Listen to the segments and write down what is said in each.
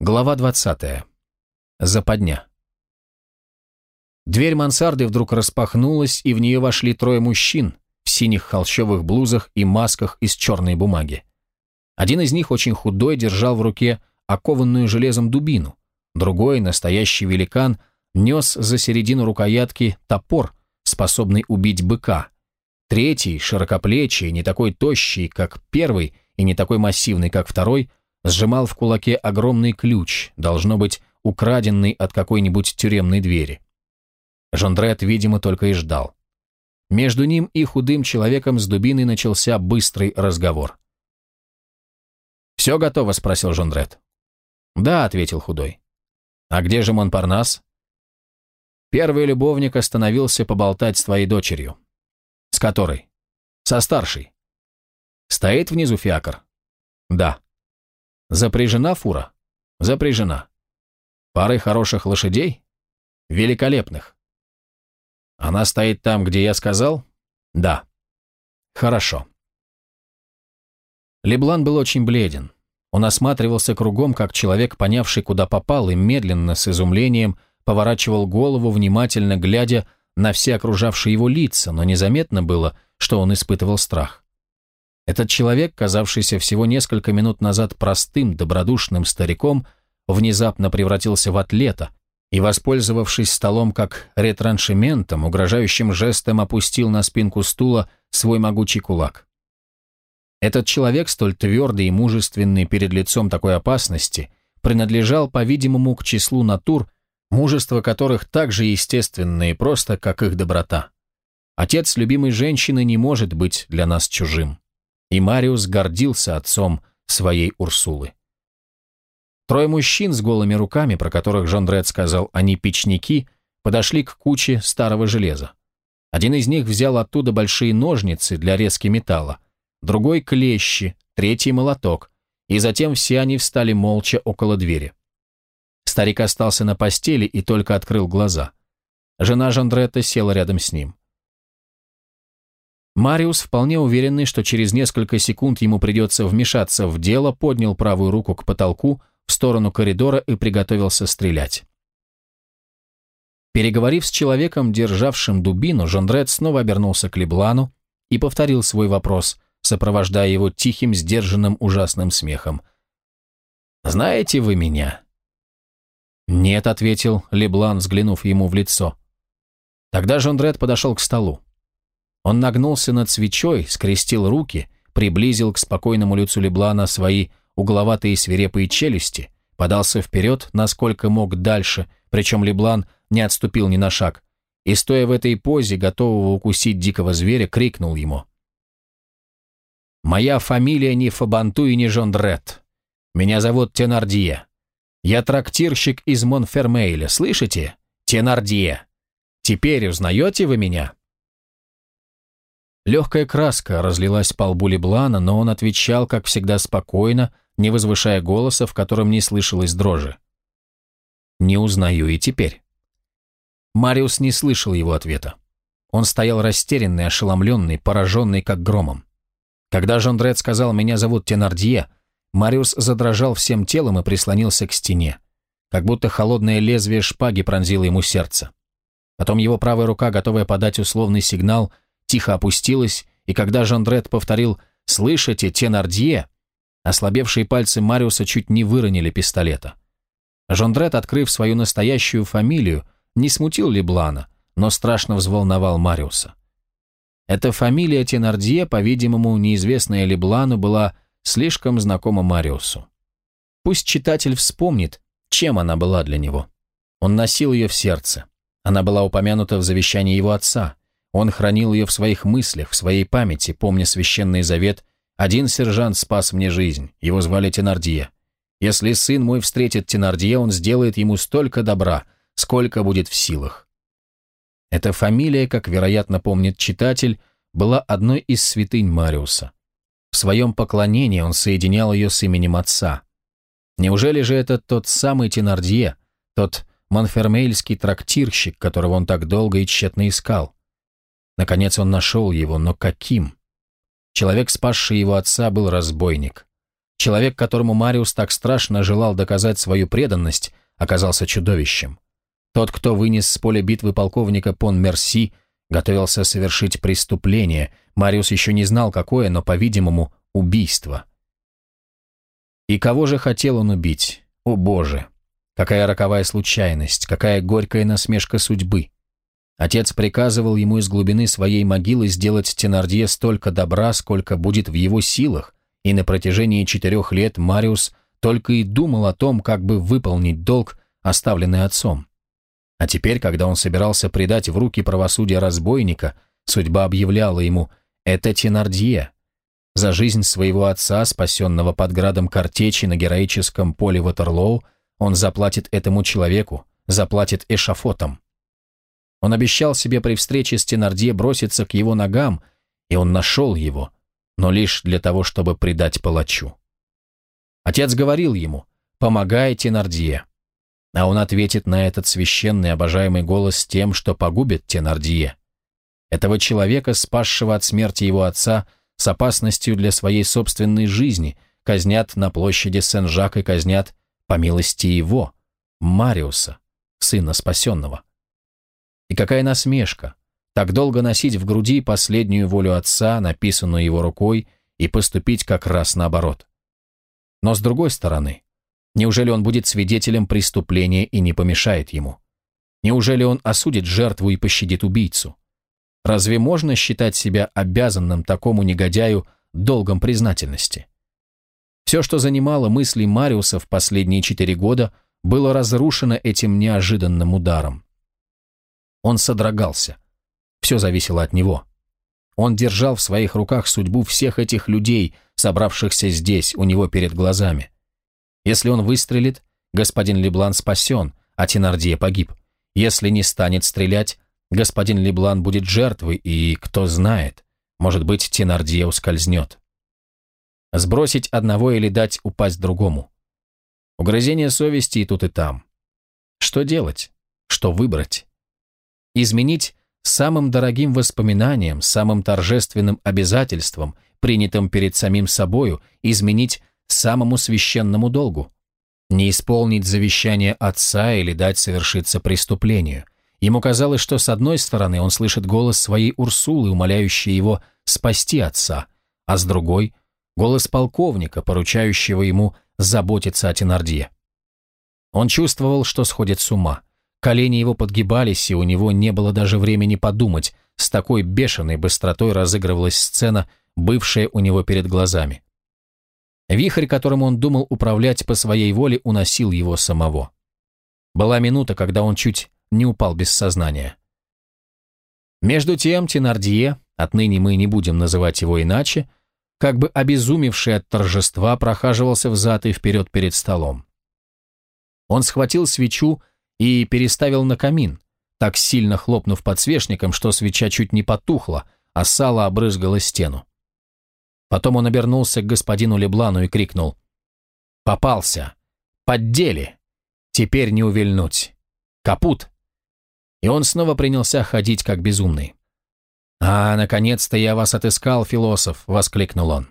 Глава 20. Западня. Дверь мансарды вдруг распахнулась, и в нее вошли трое мужчин в синих холщовых блузах и масках из черной бумаги. Один из них, очень худой, держал в руке окованную железом дубину. Другой, настоящий великан, нес за середину рукоятки топор, способный убить быка. Третий, широкоплечий, не такой тощий, как первый, и не такой массивный, как второй – сжимал в кулаке огромный ключ, должно быть, украденный от какой-нибудь тюремной двери. Жондрет, видимо, только и ждал. Между ним и худым человеком с дубиной начался быстрый разговор. «Все готово?» – спросил Жондрет. «Да», – ответил худой. «А где же Монпарнас?» «Первый любовник остановился поболтать с твоей дочерью». «С которой?» «Со старшей». «Стоит внизу фиакр?» «Да». Запряжена фура? Запряжена. Парой хороших лошадей? Великолепных. Она стоит там, где я сказал? Да. Хорошо. Леблан был очень бледен. Он осматривался кругом, как человек, понявший, куда попал, и медленно, с изумлением, поворачивал голову, внимательно глядя на все окружавшие его лица, но незаметно было, что он испытывал страх. Этот человек, казавшийся всего несколько минут назад простым, добродушным стариком, внезапно превратился в атлета и, воспользовавшись столом как ретраншементом, угрожающим жестом опустил на спинку стула свой могучий кулак. Этот человек, столь твердый и мужественный перед лицом такой опасности, принадлежал, по-видимому, к числу натур, мужество которых так же естественно и просто, как их доброта. Отец любимой женщины не может быть для нас чужим и Мариус гордился отцом своей Урсулы. Трое мужчин с голыми руками, про которых Жондрет сказал «они печники», подошли к куче старого железа. Один из них взял оттуда большие ножницы для резки металла, другой — клещи, третий — молоток, и затем все они встали молча около двери. Старик остался на постели и только открыл глаза. Жена Жандретта села рядом с ним. Мариус, вполне уверенный, что через несколько секунд ему придется вмешаться в дело, поднял правую руку к потолку, в сторону коридора и приготовился стрелять. Переговорив с человеком, державшим дубину, Жондрет снова обернулся к Леблану и повторил свой вопрос, сопровождая его тихим, сдержанным, ужасным смехом. «Знаете вы меня?» «Нет», — ответил Леблан, взглянув ему в лицо. Тогда Жондрет подошел к столу. Он нагнулся над свечой, скрестил руки, приблизил к спокойному лицу Леблана свои угловатые свирепые челюсти, подался вперед, насколько мог дальше, причем Леблан не отступил ни на шаг, и, стоя в этой позе, готового укусить дикого зверя, крикнул ему. «Моя фамилия не Фабанту и не Жондрет. Меня зовут Тенардье. Я трактирщик из Монфермейля, слышите? Тенардье. Теперь узнаете вы меня?» Легкая краска разлилась по лбу Леблана, но он отвечал, как всегда, спокойно, не возвышая голоса, в котором не слышалось дрожи. «Не узнаю и теперь». Мариус не слышал его ответа. Он стоял растерянный, ошеломленный, пораженный, как громом. Когда Жондрет сказал «меня зовут Тенардье», Мариус задрожал всем телом и прислонился к стене, как будто холодное лезвие шпаги пронзило ему сердце. Потом его правая рука, готовая подать условный сигнал, тихо опустилась, и когда Жондрет повторил «Слышите, Тенардье?», ослабевшие пальцы Мариуса чуть не выронили пистолета. Жондрет, открыв свою настоящую фамилию, не смутил Леблана, но страшно взволновал Мариуса. Эта фамилия Тенардье, по-видимому, неизвестная Леблану, была слишком знакома Мариусу. Пусть читатель вспомнит, чем она была для него. Он носил ее в сердце. Она была упомянута в завещании его отца. Он хранил ее в своих мыслях, в своей памяти, помня священный завет «Один сержант спас мне жизнь, его звали Тенардье. Если сын мой встретит Тенардье, он сделает ему столько добра, сколько будет в силах». Эта фамилия, как, вероятно, помнит читатель, была одной из святынь Мариуса. В своем поклонении он соединял ее с именем отца. Неужели же это тот самый Тенардье, тот монфермейльский трактирщик, которого он так долго и тщетно искал? Наконец он нашел его, но каким? Человек, спасший его отца, был разбойник. Человек, которому Мариус так страшно желал доказать свою преданность, оказался чудовищем. Тот, кто вынес с поля битвы полковника Пон Мерси, готовился совершить преступление. Мариус еще не знал, какое, но, по-видимому, убийство. И кого же хотел он убить? О боже! Какая роковая случайность, какая горькая насмешка судьбы. Отец приказывал ему из глубины своей могилы сделать Тенардье столько добра, сколько будет в его силах, и на протяжении четырех лет Мариус только и думал о том, как бы выполнить долг, оставленный отцом. А теперь, когда он собирался предать в руки правосудия разбойника, судьба объявляла ему «это Тенардье». За жизнь своего отца, спасенного под градом картечи на героическом поле Ватерлоу, он заплатит этому человеку, заплатит эшафотом. Он обещал себе при встрече с Тенардье броситься к его ногам, и он нашел его, но лишь для того, чтобы предать палачу. Отец говорил ему «Помогай Тенардье». А он ответит на этот священный обожаемый голос тем, что погубит Тенардье. Этого человека, спасшего от смерти его отца, с опасностью для своей собственной жизни, казнят на площади Сен-Жак и казнят по милости его, Мариуса, сына спасенного. И какая насмешка, так долго носить в груди последнюю волю отца, написанную его рукой, и поступить как раз наоборот. Но с другой стороны, неужели он будет свидетелем преступления и не помешает ему? Неужели он осудит жертву и пощадит убийцу? Разве можно считать себя обязанным такому негодяю долгом признательности? Все, что занимало мысли Мариуса в последние четыре года, было разрушено этим неожиданным ударом. Он содрогался. Все зависело от него. Он держал в своих руках судьбу всех этих людей, собравшихся здесь, у него перед глазами. Если он выстрелит, господин Леблан спасен, а Тенардье погиб. Если не станет стрелять, господин Леблан будет жертвой, и, кто знает, может быть, Тенардье ускользнет. Сбросить одного или дать упасть другому. Угрызение совести и тут, и там. Что делать? Что выбрать? Изменить самым дорогим воспоминанием, самым торжественным обязательством, принятым перед самим собою, изменить самому священному долгу. Не исполнить завещание отца или дать совершиться преступлению. Ему казалось, что с одной стороны он слышит голос своей Урсулы, умоляющей его спасти отца, а с другой голос полковника, поручающего ему заботиться о Тенардье. Он чувствовал, что сходит с ума. Колени его подгибались, и у него не было даже времени подумать, с такой бешеной быстротой разыгрывалась сцена, бывшая у него перед глазами. Вихрь, которым он думал управлять по своей воле, уносил его самого. Была минута, когда он чуть не упал без сознания. Между тем Тенардье, отныне мы не будем называть его иначе, как бы обезумевший от торжества, прохаживался взад и вперед перед столом. Он схватил свечу и переставил на камин, так сильно хлопнув подсвечником, что свеча чуть не потухла, а сало обрызгало стену. Потом он обернулся к господину Леблану и крикнул «Попался! Поддели! Теперь не увильнуть! Капут!» И он снова принялся ходить как безумный. «А, наконец-то я вас отыскал, философ!» — воскликнул он.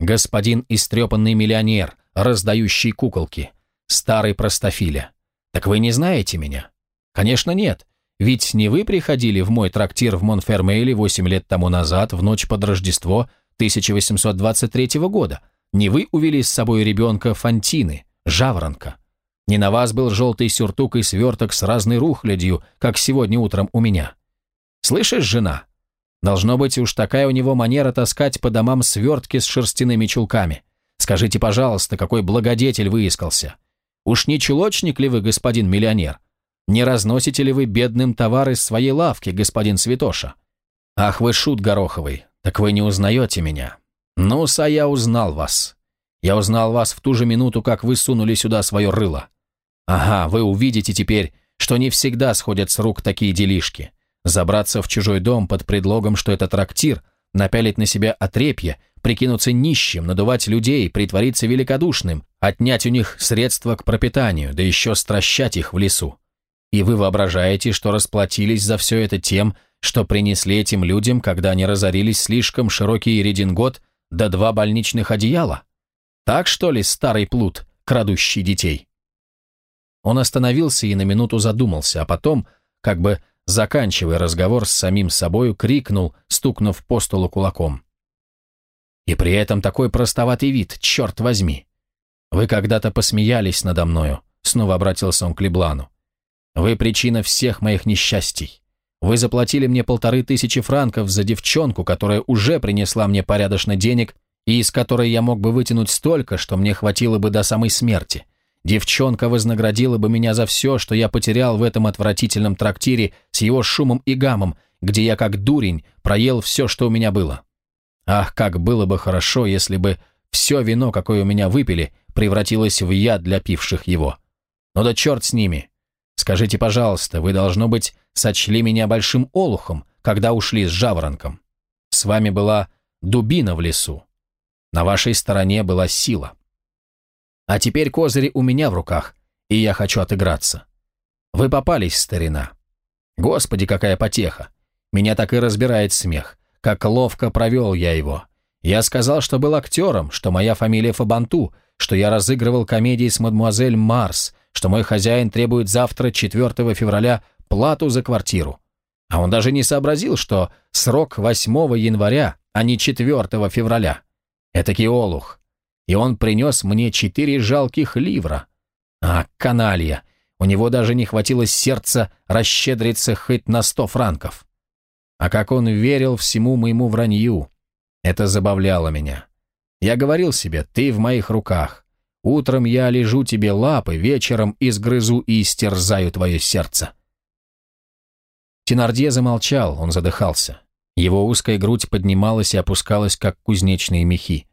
«Господин истрепанный миллионер, раздающий куколки, старый простофиля. Так вы не знаете меня?» «Конечно нет, ведь не вы приходили в мой трактир в Монфермейле восемь лет тому назад, в ночь под Рождество 1823 года. Не вы увели с собой ребенка Фантины, жаворонка. Не на вас был желтый сюртук и сверток с разной рухлядью, как сегодня утром у меня. Слышишь, жена, Должно быть, уж такая у него манера таскать по домам свертки с шерстяными чулками. Скажите, пожалуйста, какой благодетель выискался? Уж не чулочник ли вы, господин миллионер? Не разносите ли вы бедным товар из своей лавки, господин Святоша? Ах, вы шут гороховый, так вы не узнаете меня. Ну-с, а я узнал вас. Я узнал вас в ту же минуту, как вы сунули сюда свое рыло. Ага, вы увидите теперь, что не всегда сходят с рук такие делишки. Забраться в чужой дом под предлогом, что это трактир, напялить на себя отрепье, прикинуться нищим, надувать людей, притвориться великодушным, отнять у них средства к пропитанию, да еще стращать их в лесу. И вы воображаете, что расплатились за все это тем, что принесли этим людям, когда они разорились слишком широкий редингот да два больничных одеяла? Так что ли, старый плут, крадущий детей?» Он остановился и на минуту задумался, а потом, как бы заканчивая разговор с самим собою, крикнул, стукнув по столу кулаком. «И при этом такой простоватый вид, черт возьми! Вы когда-то посмеялись надо мною», — снова обратился он к Леблану. «Вы причина всех моих несчастий. Вы заплатили мне полторы тысячи франков за девчонку, которая уже принесла мне порядочно денег и из которой я мог бы вытянуть столько, что мне хватило бы до самой смерти. Девчонка вознаградила бы меня за все, что я потерял в этом отвратительном трактире с его шумом и гамом, где я как дурень проел все, что у меня было. Ах, как было бы хорошо, если бы все вино, какое у меня выпили, превратилось в яд для пивших его. Ну да черт с ними. Скажите, пожалуйста, вы, должно быть, сочли меня большим олухом, когда ушли с жаворонком. С вами была дубина в лесу. На вашей стороне была сила. А теперь козыри у меня в руках, и я хочу отыграться. Вы попались, старина. Господи, какая потеха. Меня так и разбирает смех. Как ловко провел я его. Я сказал, что был актером, что моя фамилия Фабанту, что я разыгрывал комедии с мадемуазель Марс, что мой хозяин требует завтра, 4 февраля, плату за квартиру. А он даже не сообразил, что срок 8 января, а не 4 февраля. Этакий олух. И он принес мне четыре жалких ливра. А, каналья, у него даже не хватило сердца расщедриться хоть на сто франков. А как он верил всему моему вранью. Это забавляло меня. Я говорил себе, ты в моих руках. Утром я лежу тебе лапы, вечером изгрызу и истерзаю твое сердце. Тенардье замолчал, он задыхался. Его узкая грудь поднималась и опускалась, как кузнечные мехи.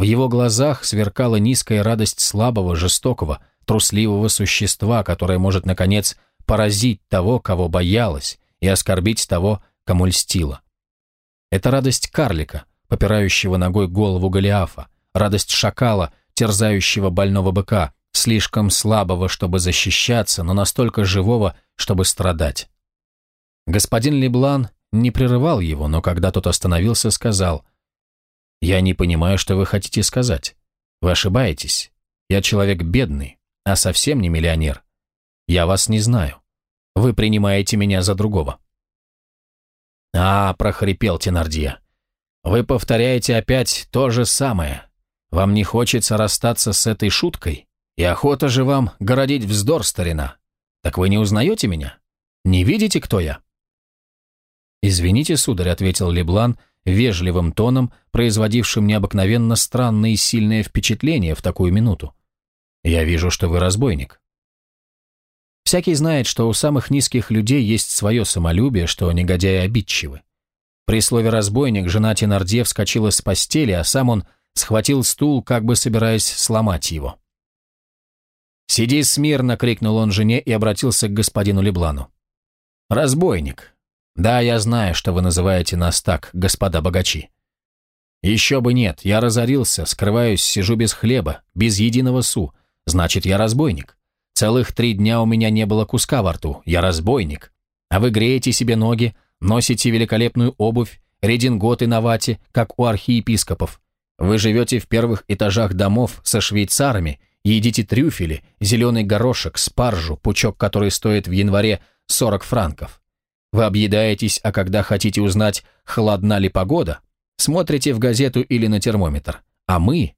В его глазах сверкала низкая радость слабого, жестокого, трусливого существа, которое может, наконец, поразить того, кого боялась, и оскорбить того, кому льстила. Это радость карлика, попирающего ногой голову Голиафа, радость шакала, терзающего больного быка, слишком слабого, чтобы защищаться, но настолько живого, чтобы страдать. Господин Леблан не прерывал его, но когда тот остановился, сказал, «Я не понимаю, что вы хотите сказать. Вы ошибаетесь. Я человек бедный, а совсем не миллионер. Я вас не знаю. Вы принимаете меня за другого». «А, — прохрипел Тенардье, — вы повторяете опять то же самое. Вам не хочется расстаться с этой шуткой? И охота же вам городить вздор, старина. Так вы не узнаете меня? Не видите, кто я?» «Извините, сударь», — ответил Леблан вежливым тоном, производившим необыкновенно странное и сильное впечатление в такую минуту. «Я вижу, что вы разбойник». Всякий знает, что у самых низких людей есть свое самолюбие, что негодяи обидчивы. При слове «разбойник» жена Тенардье вскочила с постели, а сам он схватил стул, как бы собираясь сломать его. «Сиди смирно!» — крикнул он жене и обратился к господину Леблану. «Разбойник! Да, я знаю, что вы называете нас так, господа богачи. Еще бы нет, я разорился, скрываюсь, сижу без хлеба, без единого су. Значит, я разбойник. Целых три дня у меня не было куска во рту, я разбойник. А вы греете себе ноги, носите великолепную обувь, рединготы на вате, как у архиепископов. Вы живете в первых этажах домов со швейцарами, едите трюфели, зеленый горошек, спаржу, пучок, который стоит в январе 40 франков. Вы объедаетесь, а когда хотите узнать, холодна ли погода, смотрите в газету или на термометр. А мы?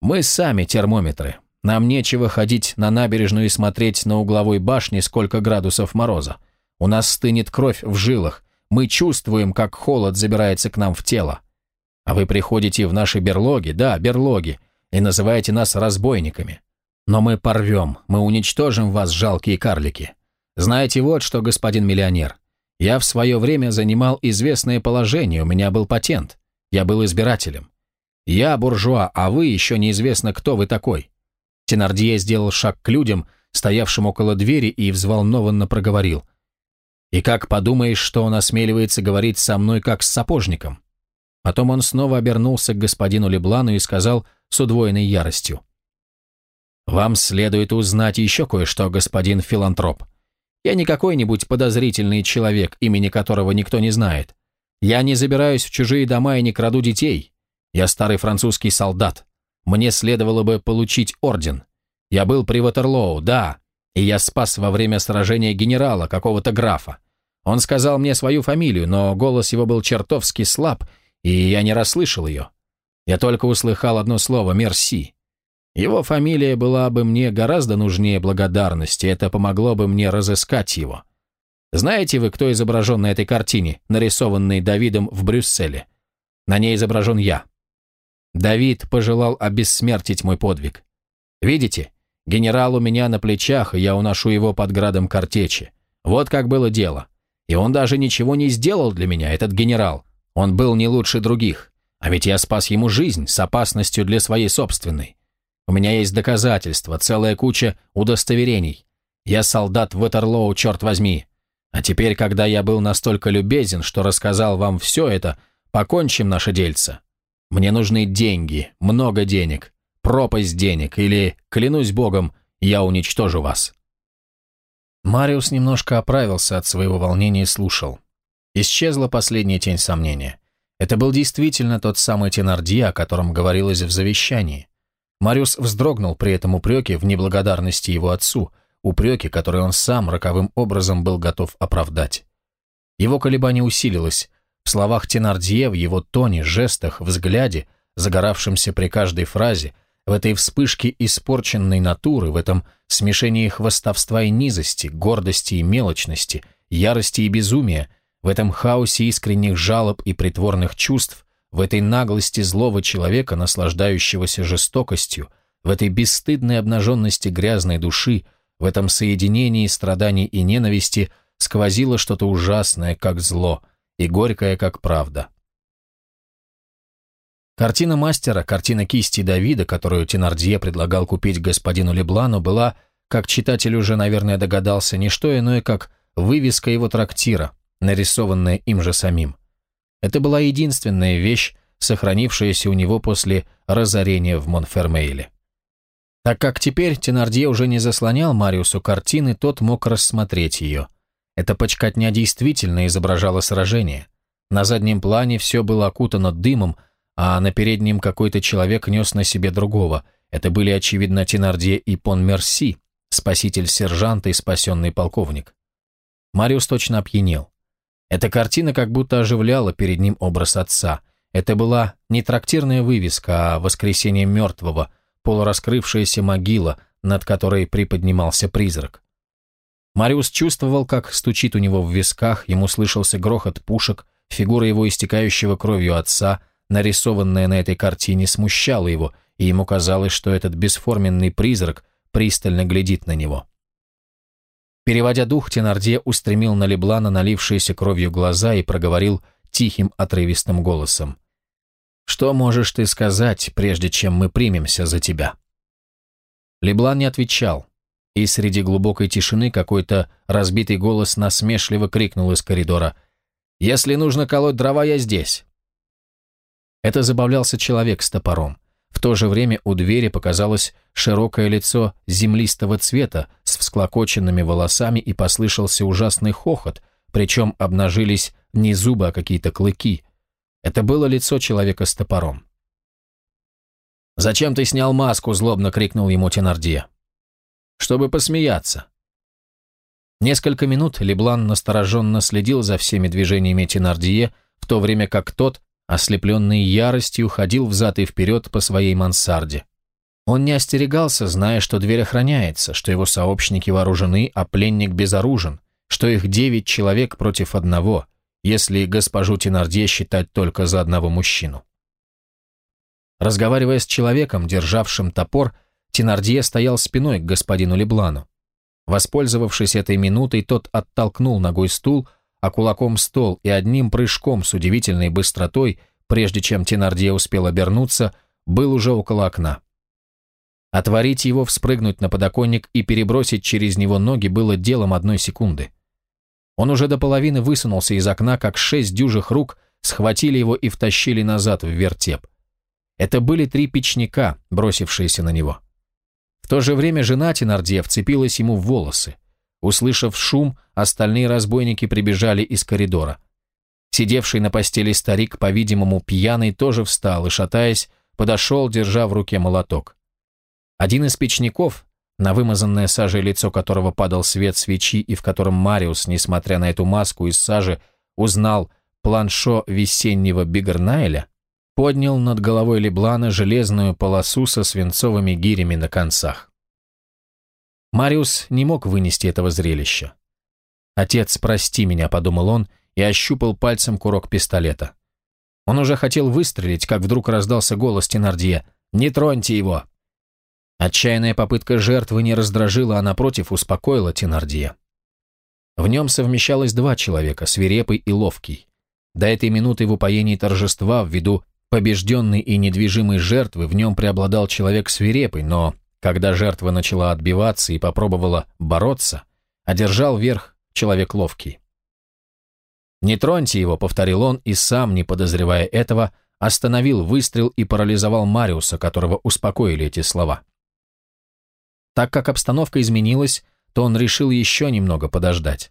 Мы сами термометры. Нам нечего ходить на набережную и смотреть на угловой башне, сколько градусов мороза. У нас стынет кровь в жилах. Мы чувствуем, как холод забирается к нам в тело. А вы приходите в наши берлоги, да, берлоги, и называете нас разбойниками. Но мы порвем, мы уничтожим вас, жалкие карлики. Знаете вот что, господин миллионер, я в свое время занимал известное положение, у меня был патент, я был избирателем. Я буржуа, а вы еще неизвестно, кто вы такой. Тенардье сделал шаг к людям, стоявшим около двери, и взволнованно проговорил. «И как подумаешь, что он осмеливается говорить со мной как с сапожником?» Потом он снова обернулся к господину Леблану и сказал с удвоенной яростью. «Вам следует узнать еще кое-что, господин филантроп. Я не какой-нибудь подозрительный человек, имени которого никто не знает. Я не забираюсь в чужие дома и не краду детей. Я старый французский солдат. мне следовало бы получить орден. Я был при Ватерлоу, да, и я спас во время сражения генерала, какого-то графа. Он сказал мне свою фамилию, но голос его был чертовски слаб, и я не расслышал ее. Я только услыхал одно слово «мерси». Его фамилия была бы мне гораздо нужнее благодарности, это помогло бы мне разыскать его. Знаете вы, кто изображен на этой картине, нарисованной Давидом в Брюсселе? На ней изображен я. Давид пожелал обессмертить мой подвиг. Видите, генерал у меня на плечах, и я уношу его под градом картечи. Вот как было дело. И он даже ничего не сделал для меня, этот генерал. Он был не лучше других. А ведь я спас ему жизнь с опасностью для своей собственной. У меня есть доказательства, целая куча удостоверений. Я солдат Ватерлоу, черт возьми. А теперь, когда я был настолько любезен, что рассказал вам все это, покончим наше дельце. Мне нужны деньги, много денег, пропасть денег, или, клянусь богом, я уничтожу вас». Мариус немножко оправился от своего волнения и слушал. Исчезла последняя тень сомнения. Это был действительно тот самый Тенардье, о котором говорилось в завещании. Мариус вздрогнул при этом упреке в неблагодарности его отцу, упреке, которые он сам роковым образом был готов оправдать. Его колебание усилилось, в словах Тенардье, в его тоне, жестах, взгляде, загоравшемся при каждой фразе, в этой вспышке испорченной натуры, в этом смешении хвостовства и низости, гордости и мелочности, ярости и безумия, в этом хаосе искренних жалоб и притворных чувств, в этой наглости злого человека, наслаждающегося жестокостью, в этой бесстыдной обнаженности грязной души, в этом соединении страданий и ненависти сквозило что-то ужасное, как зло – и горькая, как правда. Картина мастера, картина кисти Давида, которую Тенардье предлагал купить господину Леблану, была, как читатель уже, наверное, догадался, не что иное, как вывеска его трактира, нарисованная им же самим. Это была единственная вещь, сохранившаяся у него после разорения в Монфермейле. Так как теперь Тенардье уже не заслонял Мариусу картины, тот мог рассмотреть ее – эта почкотня действительно изображала сражение. На заднем плане все было окутано дымом, а на переднем какой-то человек нес на себе другого. Это были, очевидно, Тенардье и Пон Мерси, спаситель сержанта и спасенный полковник. Мариус точно опьянел. Эта картина как будто оживляла перед ним образ отца. Это была не трактирная вывеска, а воскресение мертвого, полураскрывшаяся могила, над которой приподнимался призрак. Мариус чувствовал, как стучит у него в висках, ему слышался грохот пушек, фигура его истекающего кровью отца, нарисованная на этой картине, смущала его, и ему казалось, что этот бесформенный призрак пристально глядит на него. Переводя дух, Тенардье устремил на Леблана налившиеся кровью глаза и проговорил тихим отрывистым голосом. «Что можешь ты сказать, прежде чем мы примемся за тебя?» Леблан не отвечал, и среди глубокой тишины какой-то разбитый голос насмешливо крикнул из коридора «Если нужно колоть дрова, я здесь!» Это забавлялся человек с топором. То же время у двери показалось широкое лицо землистого цвета с всклокоченными волосами и послышался ужасный хохот, причем обнажились не зубы, а какие-то клыки. Это было лицо человека с топором. «Зачем ты снял маску?» – злобно крикнул ему Тенардье чтобы посмеяться. Несколько минут Леблан настороженно следил за всеми движениями Тенардье, в то время как тот, ослепленный яростью, ходил взад и вперед по своей мансарде. Он не остерегался, зная, что дверь охраняется, что его сообщники вооружены, а пленник безоружен, что их девять человек против одного, если госпожу Тенардье считать только за одного мужчину. Разговаривая с человеком, державшим топор, Тенардье стоял спиной к господину Леблану. Воспользовавшись этой минутой, тот оттолкнул ногой стул, а кулаком стол и одним прыжком с удивительной быстротой, прежде чем Тенардье успел обернуться, был уже около окна. Отворить его, вспрыгнуть на подоконник и перебросить через него ноги было делом одной секунды. Он уже до половины высунулся из окна, как шесть дюжих рук схватили его и втащили назад в вертеп. Это были три печника, бросившиеся на него. В то же время жена Тенардье вцепилась ему в волосы. Услышав шум, остальные разбойники прибежали из коридора. Сидевший на постели старик, по-видимому, пьяный, тоже встал и, шатаясь, подошел, держа в руке молоток. Один из печников, на вымазанное сажей лицо которого падал свет свечи и в котором Мариус, несмотря на эту маску из сажи, узнал планшо весеннего Бигернайля, поднял над головой Леблана железную полосу со свинцовыми гирями на концах. Мариус не мог вынести этого зрелища. «Отец, прости меня», — подумал он, и ощупал пальцем курок пистолета. Он уже хотел выстрелить, как вдруг раздался голос Тенардье. «Не троньте его!» Отчаянная попытка жертвы не раздражила, а напротив успокоила Тенардье. В нем совмещалось два человека, свирепый и ловкий. До этой минуты в упоении торжества, ввиду побежденной и недвижимой жертвы, в нем преобладал человек свирепый, но когда жертва начала отбиваться и попробовала бороться, одержал верх человек ловкий. «Не троньте его», — повторил он, и сам, не подозревая этого, остановил выстрел и парализовал Мариуса, которого успокоили эти слова. Так как обстановка изменилась, то он решил еще немного подождать.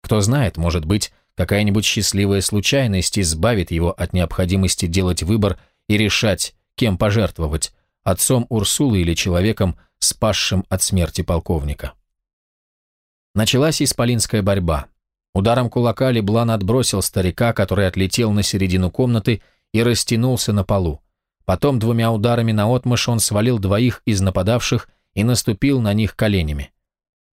Кто знает, может быть, какая-нибудь счастливая случайность избавит его от необходимости делать выбор и решать, кем пожертвовать, отцом Урсулы или человеком, спасшим от смерти полковника. Началась исполинская борьба. Ударом кулака Леблан отбросил старика, который отлетел на середину комнаты и растянулся на полу. Потом двумя ударами наотмашь он свалил двоих из нападавших и наступил на них коленями.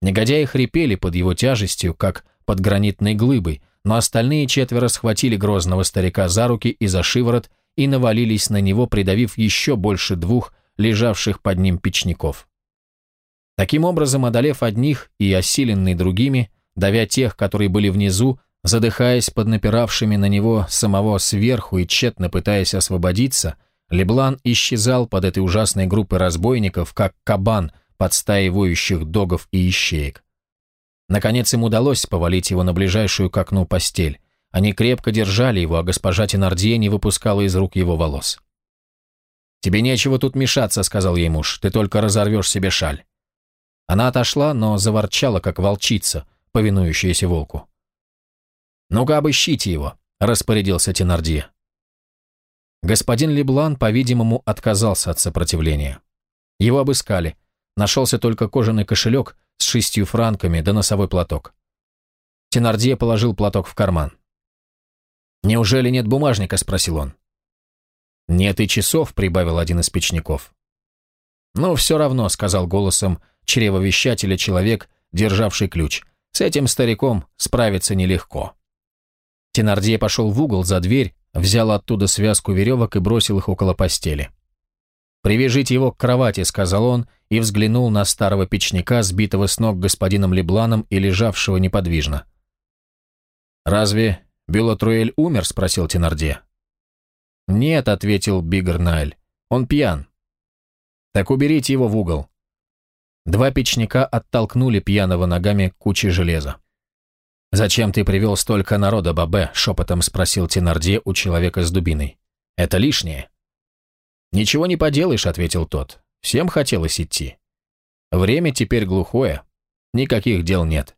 Негодяи хрипели под его тяжестью, как под гранитной глыбой, но остальные четверо схватили грозного старика за руки и за шиворот и навалились на него, придавив еще больше двух лежавших под ним печников. Таким образом, одолев одних и осиленный другими, давя тех, которые были внизу, задыхаясь под напиравшими на него самого сверху и тщетно пытаясь освободиться, Леблан исчезал под этой ужасной группой разбойников, как кабан под стаей воющих догов и ищеек. Наконец им удалось повалить его на ближайшую к окну постель. Они крепко держали его, а госпожа Тенардье не выпускала из рук его волос. «Тебе нечего тут мешаться», — сказал ей муж, — «ты только разорвешь себе шаль». Она отошла, но заворчала, как волчица, повинующаяся волку. «Ну-ка, обыщите его», — распорядился Тенардье. Господин Леблан, по-видимому, отказался от сопротивления. Его обыскали. Нашелся только кожаный кошелек с шестью франками да носовой платок. Тенардье положил платок в карман. «Неужели нет бумажника?» – спросил он. «Нет и часов», – прибавил один из печников. «Ну, все равно», – сказал голосом чревовещателя человек, державший ключ. «С этим стариком справиться нелегко». Тенардье пошел в угол за дверь, взял оттуда связку веревок и бросил их около постели. «Привяжите его к кровати», — сказал он, и взглянул на старого печника, сбитого с ног господином Лебланом и лежавшего неподвижно. «Разве Бюлатруэль умер?» — спросил Тенарде. «Нет», — ответил Бигернайль, — «он пьян». «Так уберите его в угол». Два печника оттолкнули пьяного ногами кучи железа. «Зачем ты привел столько народа, Бабе?» — шепотом спросил Тенардье у человека с дубиной. «Это лишнее». «Ничего не поделаешь», — ответил тот. «Всем хотелось идти. Время теперь глухое. Никаких дел нет».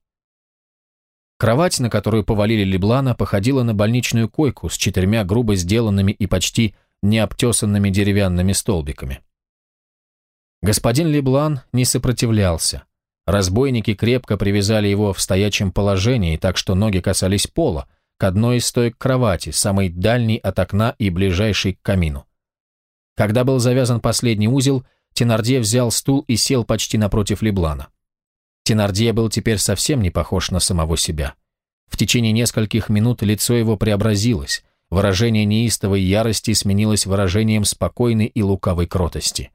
Кровать, на которую повалили Леблана, походила на больничную койку с четырьмя грубо сделанными и почти необтесанными деревянными столбиками. Господин Леблан не сопротивлялся. Разбойники крепко привязали его в стоячем положении, так что ноги касались пола, к одной из стоек кровати, самой дальней от окна и ближайшей к камину. Когда был завязан последний узел, Тенардье взял стул и сел почти напротив Леблана. Тенардье был теперь совсем не похож на самого себя. В течение нескольких минут лицо его преобразилось, выражение неистовой ярости сменилось выражением спокойной и лукавой кротости.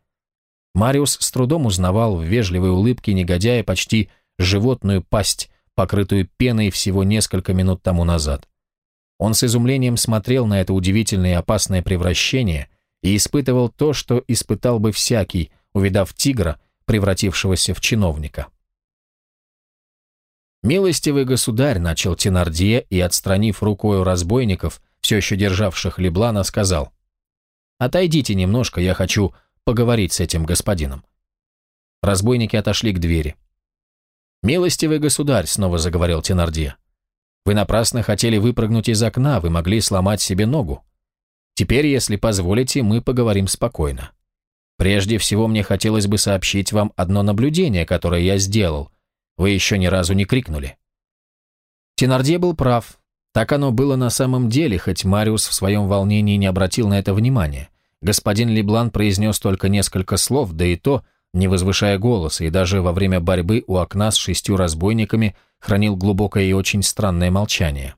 Мариус с трудом узнавал в вежливой улыбке негодяя почти животную пасть, покрытую пеной всего несколько минут тому назад. Он с изумлением смотрел на это удивительное и опасное превращение и испытывал то, что испытал бы всякий, увидав тигра, превратившегося в чиновника. «Милостивый государь», — начал Тенардье и, отстранив рукою разбойников, все еще державших Леблана, сказал, «Отойдите немножко, я хочу поговорить с этим господином. Разбойники отошли к двери. «Милостивый государь», — снова заговорил Тенардье, — «вы напрасно хотели выпрыгнуть из окна, вы могли сломать себе ногу. Теперь, если позволите, мы поговорим спокойно. Прежде всего, мне хотелось бы сообщить вам одно наблюдение, которое я сделал. Вы еще ни разу не крикнули». Тенардье был прав. Так оно было на самом деле, хоть Мариус в своем волнении не обратил на это внимания. Господин Леблан произнес только несколько слов, да и то, не возвышая голоса, и даже во время борьбы у окна с шестью разбойниками хранил глубокое и очень странное молчание.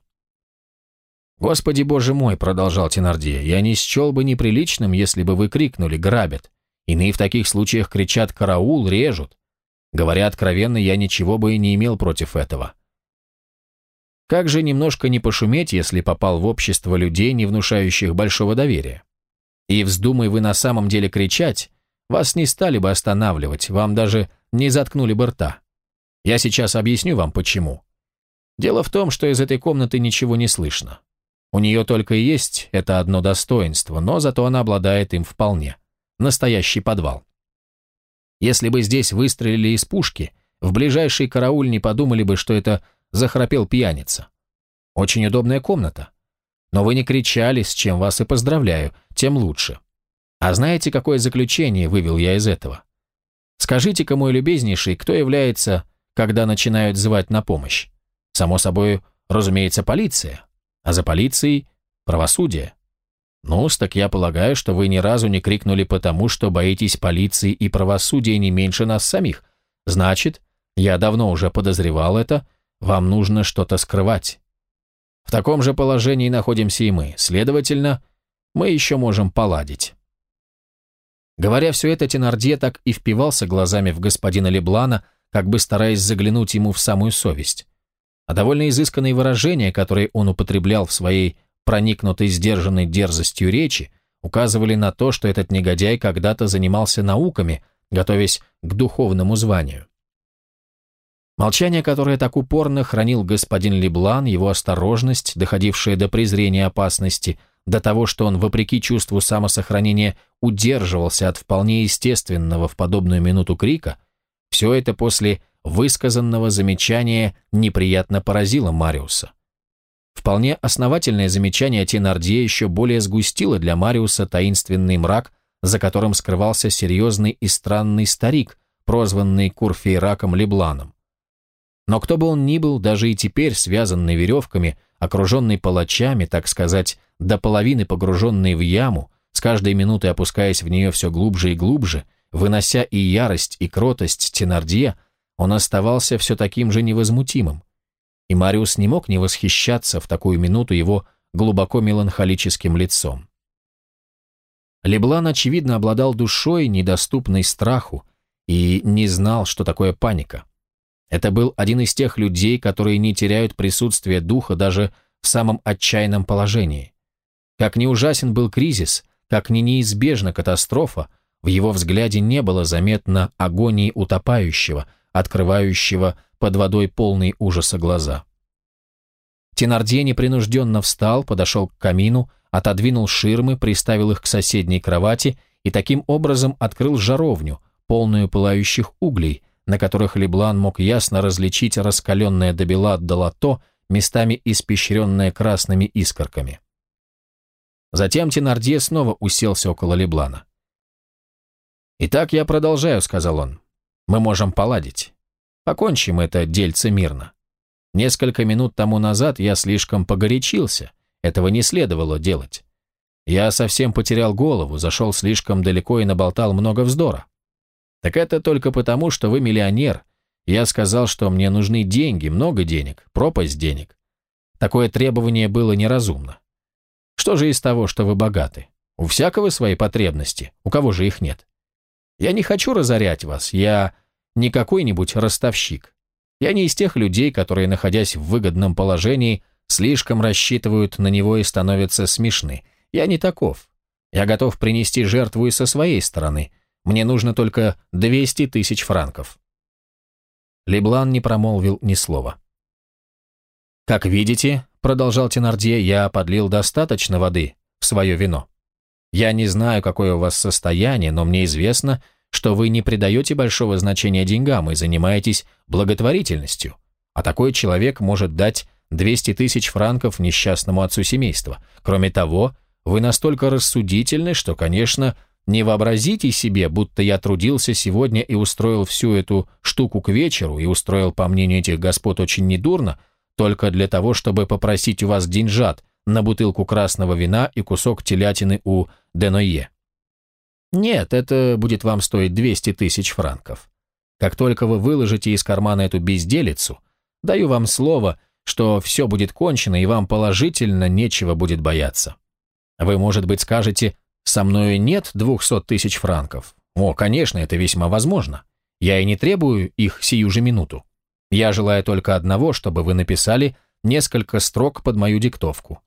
«Господи боже мой!» — продолжал Тенардье. «Я не счел бы неприличным, если бы вы крикнули «грабят». Иные в таких случаях кричат «караул», режут. Говоря откровенно, я ничего бы и не имел против этого. Как же немножко не пошуметь, если попал в общество людей, не внушающих большого доверия? И вздумай вы на самом деле кричать, вас не стали бы останавливать, вам даже не заткнули бы рта. Я сейчас объясню вам, почему. Дело в том, что из этой комнаты ничего не слышно. У нее только и есть это одно достоинство, но зато она обладает им вполне настоящий подвал. Если бы здесь выстрелили из пушки, в ближайший карауль не подумали бы, что это захрапел пьяница. Очень удобная комната. Но вы не кричали, с чем вас и поздравляю, тем лучше. А знаете, какое заключение вывел я из этого? Скажите-ка, мой любезнейший, кто является, когда начинают звать на помощь? Само собой, разумеется, полиция. А за полицией – правосудие ну так я полагаю, что вы ни разу не крикнули потому, что боитесь полиции и правосудия не меньше нас самих. Значит, я давно уже подозревал это, вам нужно что-то скрывать. В таком же положении находимся и мы, следовательно, мы еще можем поладить». Говоря все это, Тенардье так и впивался глазами в господина Леблана, как бы стараясь заглянуть ему в самую совесть. А довольно изысканные выражения, которые он употреблял в своей проникнутой сдержанной дерзостью речи, указывали на то, что этот негодяй когда-то занимался науками, готовясь к духовному званию. Молчание, которое так упорно хранил господин Леблан, его осторожность, доходившая до презрения опасности, до того, что он, вопреки чувству самосохранения, удерживался от вполне естественного в подобную минуту крика, все это после высказанного замечания неприятно поразило Мариуса. Вполне основательное замечание Тенардье еще более сгустило для Мариуса таинственный мрак, за которым скрывался серьезный и странный старик, прозванный Курфейраком Лебланом. Но кто бы он ни был, даже и теперь связанный веревками, окруженный палачами, так сказать, до половины погруженный в яму, с каждой минутой опускаясь в нее все глубже и глубже, вынося и ярость, и кротость Тенардье, он оставался все таким же невозмутимым, и Мариус не мог не восхищаться в такую минуту его глубоко меланхолическим лицом. Леблан, очевидно, обладал душой, недоступной страху, и не знал, что такое паника. Это был один из тех людей, которые не теряют присутствие духа даже в самом отчаянном положении. Как ни ужасен был кризис, как ни неизбежна катастрофа, в его взгляде не было заметно агонии утопающего, открывающего под водой полный ужаса глаза. Тенардье непринужденно встал, подошел к камину, отодвинул ширмы, приставил их к соседней кровати и таким образом открыл жаровню, полную пылающих углей, на которых Леблан мог ясно различить раскаленное до бела долото, местами испещренное красными искорками. Затем Тенардье снова уселся около Леблана. «Итак, я продолжаю», — сказал он. «Мы можем поладить. Покончим это дельце мирно. Несколько минут тому назад я слишком погорячился, этого не следовало делать. Я совсем потерял голову, зашел слишком далеко и наболтал много вздора. Так это только потому, что вы миллионер. Я сказал, что мне нужны деньги, много денег, пропасть денег. Такое требование было неразумно. Что же из того, что вы богаты? У всякого свои потребности, у кого же их нет? Я не хочу разорять вас, я не какой-нибудь ростовщик. Я не из тех людей, которые, находясь в выгодном положении, слишком рассчитывают на него и становятся смешны. Я не таков. Я готов принести жертву и со своей стороны. Мне нужно только 200 тысяч франков». Леблан не промолвил ни слова. «Как видите», — продолжал Тенардье, — «я подлил достаточно воды в свое вино. Я не знаю, какое у вас состояние, но мне известно, что вы не придаете большого значения деньгам и занимаетесь благотворительностью, а такой человек может дать 200 тысяч франков несчастному отцу семейства. Кроме того, вы настолько рассудительны, что, конечно, не вообразите себе, будто я трудился сегодня и устроил всю эту штуку к вечеру, и устроил, по мнению этих господ, очень недурно, только для того, чтобы попросить у вас деньжат на бутылку красного вина и кусок телятины у Деное. Нет, это будет вам стоить 200 тысяч франков. Как только вы выложите из кармана эту безделицу, даю вам слово, что все будет кончено, и вам положительно нечего будет бояться. Вы, может быть, скажете, со мною нет 200 тысяч франков. О, конечно, это весьма возможно. Я и не требую их сию же минуту. Я желаю только одного, чтобы вы написали несколько строк под мою диктовку.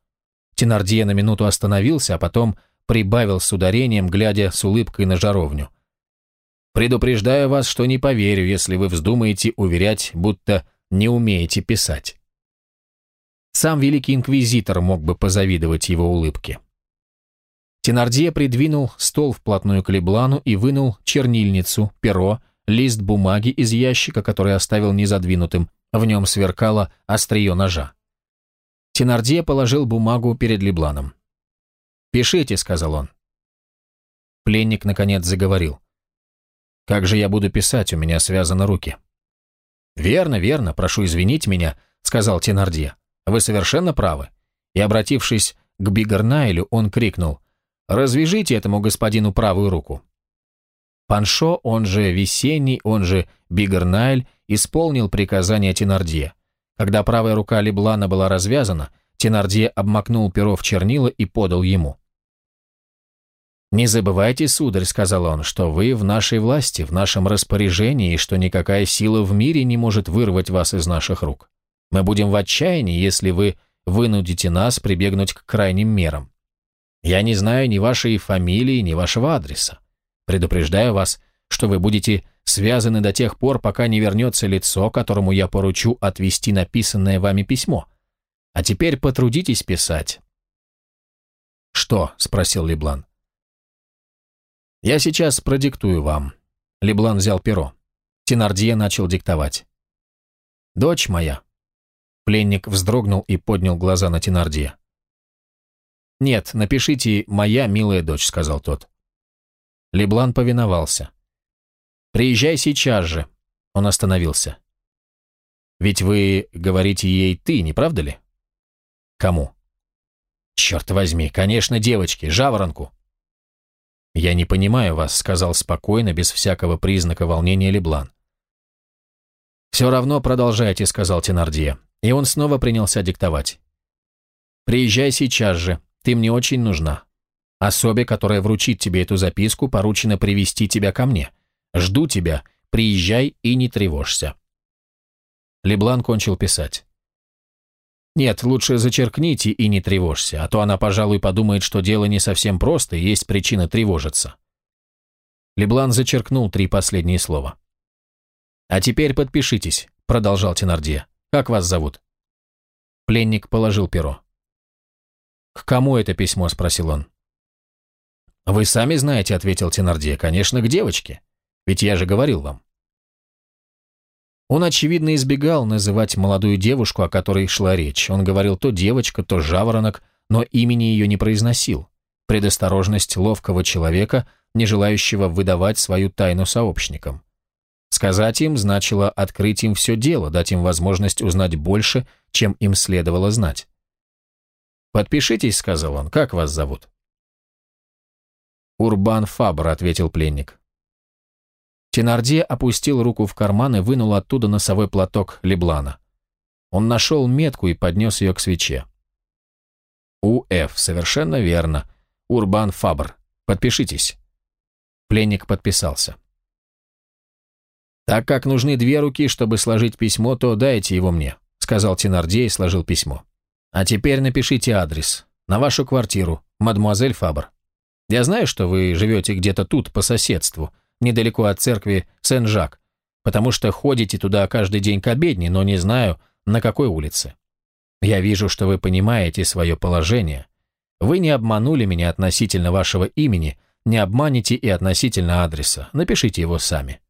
Тенардье на минуту остановился, а потом прибавил с ударением, глядя с улыбкой на жаровню. «Предупреждаю вас, что не поверю, если вы вздумаете уверять, будто не умеете писать». Сам великий инквизитор мог бы позавидовать его улыбке. Тенардье придвинул стол вплотную к Леблану и вынул чернильницу, перо, лист бумаги из ящика, который оставил незадвинутым, в нем сверкало острие ножа. Тенардье положил бумагу перед Лебланом. «Пишите», — сказал он. Пленник, наконец, заговорил. «Как же я буду писать, у меня связаны руки». «Верно, верно, прошу извинить меня», — сказал Тенардье. «Вы совершенно правы». И, обратившись к Бигарнайлю, он крикнул «Развяжите этому господину правую руку». Паншо, он же Весенний, он же Бигарнайль, исполнил приказание Тенардье. Когда правая рука Леблана была развязана, Тенардье обмакнул перо в чернила и подал ему. «Не забывайте, сударь», — сказал он, — «что вы в нашей власти, в нашем распоряжении, и что никакая сила в мире не может вырвать вас из наших рук. Мы будем в отчаянии, если вы вынудите нас прибегнуть к крайним мерам. Я не знаю ни вашей фамилии, ни вашего адреса. Предупреждаю вас, что вы будете связаны до тех пор, пока не вернется лицо, которому я поручу отвести написанное вами письмо. А теперь потрудитесь писать». «Что?» — спросил Леблан. «Я сейчас продиктую вам». Леблан взял перо. Тенардье начал диктовать. «Дочь моя». Пленник вздрогнул и поднял глаза на Тенардье. «Нет, напишите «моя милая дочь», — сказал тот. Леблан повиновался. «Приезжай сейчас же», — он остановился. «Ведь вы говорите ей «ты», не правда ли?» «Кому?» «Черт возьми, конечно, девочке, жаворонку». «Я не понимаю вас», — сказал спокойно, без всякого признака волнения Леблан. «Все равно продолжайте», — сказал Тенардье. И он снова принялся диктовать. «Приезжай сейчас же. Ты мне очень нужна. Особе, которая вручит тебе эту записку, поручено привести тебя ко мне. Жду тебя. Приезжай и не тревожься». Леблан кончил писать. «Нет, лучше зачеркните и не тревожься, а то она, пожалуй, подумает, что дело не совсем просто и есть причина тревожиться». Леблан зачеркнул три последние слова. «А теперь подпишитесь», — продолжал Тенардье. «Как вас зовут?» Пленник положил перо. «К кому это письмо?» – спросил он. «Вы сами знаете», – ответил Тенардье. «Конечно, к девочке. Ведь я же говорил вам». Он, очевидно, избегал называть молодую девушку, о которой шла речь. Он говорил то девочка, то жаворонок, но имени ее не произносил. Предосторожность ловкого человека, не желающего выдавать свою тайну сообщникам. Сказать им значило открыть им все дело, дать им возможность узнать больше, чем им следовало знать. «Подпишитесь», — сказал он, — «как вас зовут?» «Урбан Фабр», — ответил пленник. Тенардье опустил руку в карман и вынул оттуда носовой платок Леблана. Он нашел метку и поднес ее к свече. «УФ, совершенно верно. Урбан Фабр. Подпишитесь». Пленник подписался. «Так как нужны две руки, чтобы сложить письмо, то дайте его мне», сказал Тенардье и сложил письмо. А теперь напишите адрес. На вашу квартиру, мадемуазель Фабр. Я знаю, что вы живете где-то тут, по соседству, недалеко от церкви Сен-Жак, потому что ходите туда каждый день к обедне, но не знаю, на какой улице. Я вижу, что вы понимаете свое положение. Вы не обманули меня относительно вашего имени, не обманете и относительно адреса. Напишите его сами.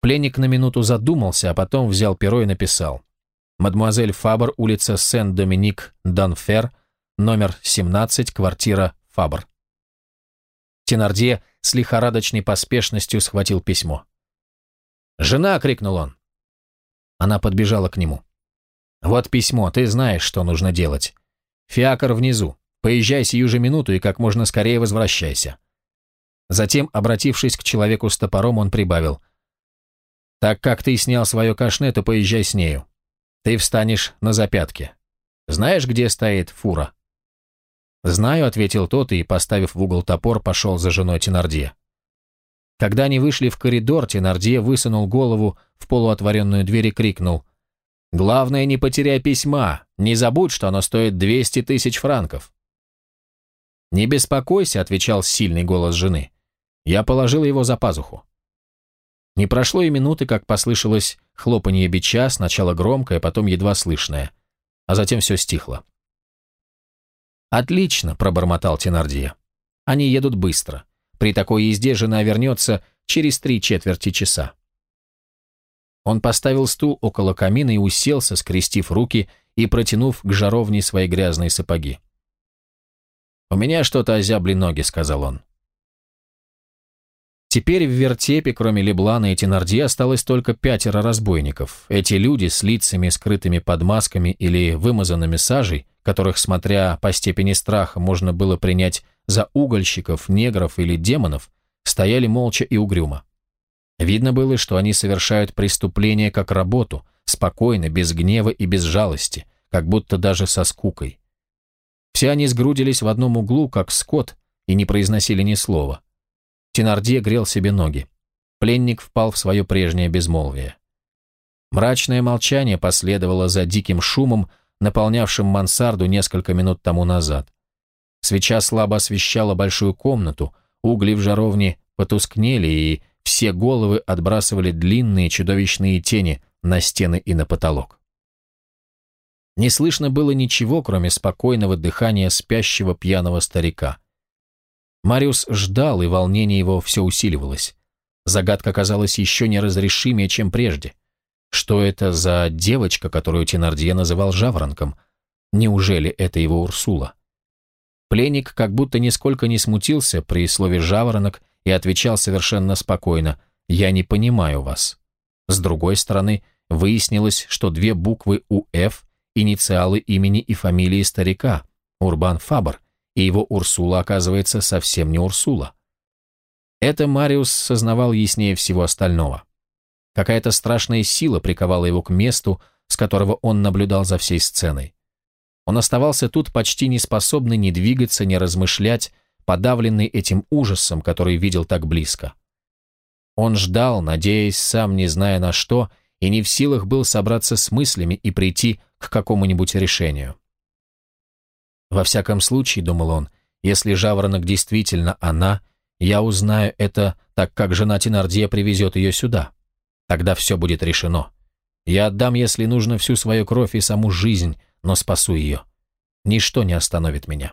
Пленник на минуту задумался, а потом взял перо и написал. Мадемуазель Фабр, улица Сен-Доминик, Данфер, номер 17, квартира Фабр. Тенардье с лихорадочной поспешностью схватил письмо. «Жена!» — крикнул он. Она подбежала к нему. «Вот письмо, ты знаешь, что нужно делать. Фиакр внизу. Поезжай сию же минуту и как можно скорее возвращайся». Затем, обратившись к человеку с топором, он прибавил. «Так как ты снял свое кашне, то поезжай с нею. Ты встанешь на запятке. Знаешь, где стоит фура?» «Знаю», — ответил тот и, поставив в угол топор, пошел за женой Тенардье. Когда они вышли в коридор, Тенардье высунул голову в полуотворенную дверь и крикнул. «Главное, не потеряй письма. Не забудь, что оно стоит 200 тысяч франков». «Не беспокойся», — отвечал сильный голос жены. «Я положил его за пазуху». Не прошло и минуты, как послышалось хлопанье бича, сначала громкое, потом едва слышное, а затем все стихло. «Отлично», — пробормотал Тенардье. «Они едут быстро. При такой езде жена вернется через три четверти часа. Он поставил стул около камина и уселся, скрестив руки и протянув к жаровне свои грязные сапоги. «У меня что-то озябли ноги», — сказал он. Теперь в вертепе, кроме Леблана и Тенарди, осталось только пятеро разбойников. Эти люди с лицами, скрытыми под масками или вымазанными сажей, которых, смотря по степени страха, можно было принять за угольщиков, негров или демонов, стояли молча и угрюмо. Видно было, что они совершают преступление как работу, спокойно, без гнева и без жалости, как будто даже со скукой. Все они сгрудились в одном углу, как скот, и не произносили ни слова. Тенардье грел себе ноги. Пленник впал в свое прежнее безмолвие. Мрачное молчание последовало за диким шумом, наполнявшим мансарду несколько минут тому назад. Свеча слабо освещала большую комнату, угли в жаровне потускнели, и все головы отбрасывали длинные чудовищные тени на стены и на потолок. Не слышно было ничего, кроме спокойного дыхания спящего пьяного старика. Мариус ждал, и волнение его все усиливалось. Загадка казалась еще неразрешимее, чем прежде. Что это за девочка, которую Тенардье называл жаворонком? Неужели это его Урсула? Пленник как будто нисколько не смутился при слове «жаворонок» и отвечал совершенно спокойно «Я не понимаю вас». С другой стороны, выяснилось, что две буквы «УФ» – инициалы имени и фамилии старика, Урбан Фабр, и его Урсула, оказывается, совсем не Урсула. Это Мариус сознавал яснее всего остального. Какая-то страшная сила приковала его к месту, с которого он наблюдал за всей сценой. Он оставался тут почти неспособный ни двигаться, ни размышлять, подавленный этим ужасом, который видел так близко. Он ждал, надеясь, сам не зная на что, и не в силах был собраться с мыслями и прийти к какому-нибудь решению. Во всяком случае, думал он, если жаворонок действительно она, я узнаю это, так как жена Тенардье привезет ее сюда. Тогда все будет решено. Я отдам, если нужно, всю свою кровь и саму жизнь, но спасу ее. Ничто не остановит меня.